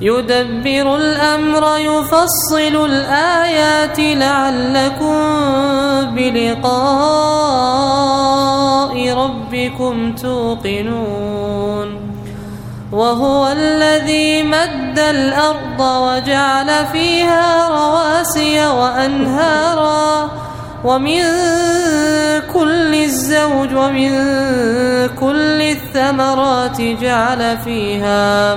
يدبر الأمر يفصل الآيات لعلكم بلقاء ربكم توقنون. وهو الذي مد الأرض وجعل فيها رواسي وأنهارا. ومن كل الزوج ومن كل الثمرات جعل فيها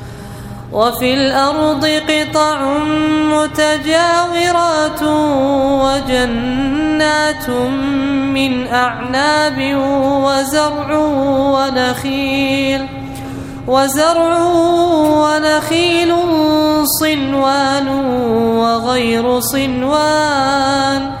وفي الأرض قطع متجاورات وجنات من أعناب وزرع ونخيل وزرع ونخيل صنوان وغير صنوان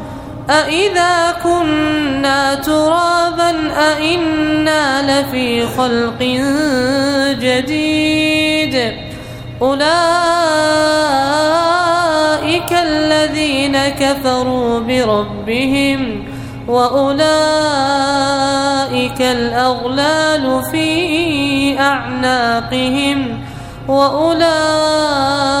أإذا كنا ترابا أإنا لفي خلق جديد أولئك الذين كفروا بربهم وأولئك الأغلال في أعناقهم وأولئك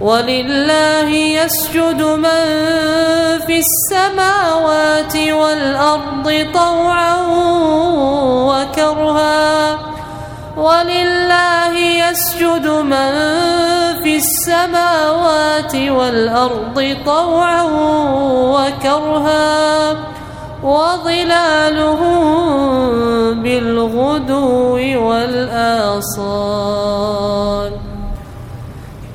ولله يسجد من في السماوات والأرض طوعا وكرها. ولله يسجد من في السماوات والأرض طوعا وكرها. وظلالهم بالغدو والآصال.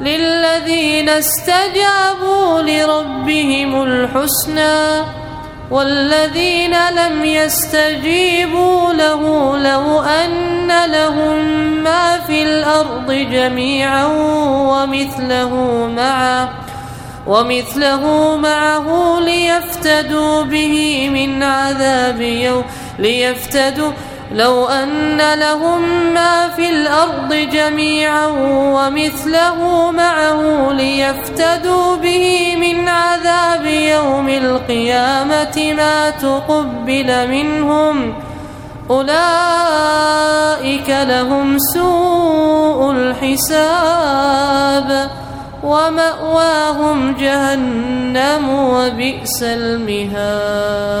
للذين استجابوا لربهم الحسنى والذين لم يستجيبوا له لو أن لهم ما في الأرض جميعا ومثله معه ومثله معه ليفتدوا به من عذاب يوم ليفتدوا لو أن لهم ما في الأرض جميعا ومثله معه ليفتدوا به من عذاب يوم القيامة ما تقبل منهم أولئك لهم سوء الحساب ومأواهم جهنم وبئس المهاد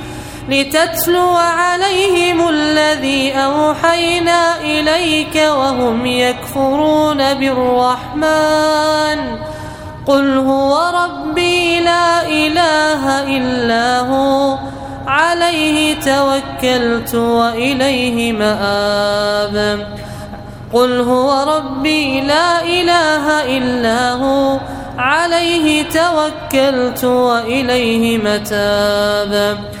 لتتلو عليهم الذي أوحينا إليك وهم يكفرون بالرحمن. قل هو ربي لا إله إلا هو. عليه توكلت وإليه مآب. قل هو ربي لا إله إلا هو. عليه توكلت وإليه متاب.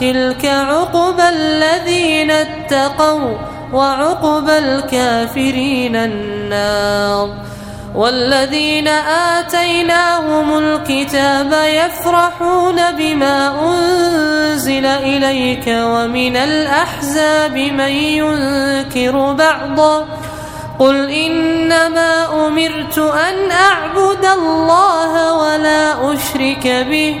تلك عقبى الذين اتقوا وعقبى الكافرين النار والذين آتيناهم الكتاب يفرحون بما أنزل إليك ومن الأحزاب من ينكر بعضا قل إنما أمرت أن أعبد الله ولا أشرك به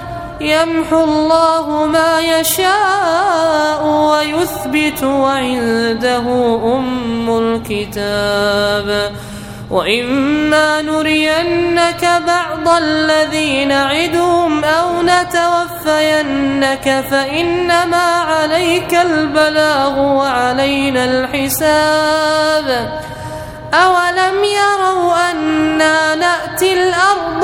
يمحو الله ما يشاء ويثبت وعنده أم الكتاب. وإما نرينك بعض الذي نعدهم أو نتوفينك فإنما عليك البلاغ وعلينا الحساب. أولم يروا أنا نأتي الأرض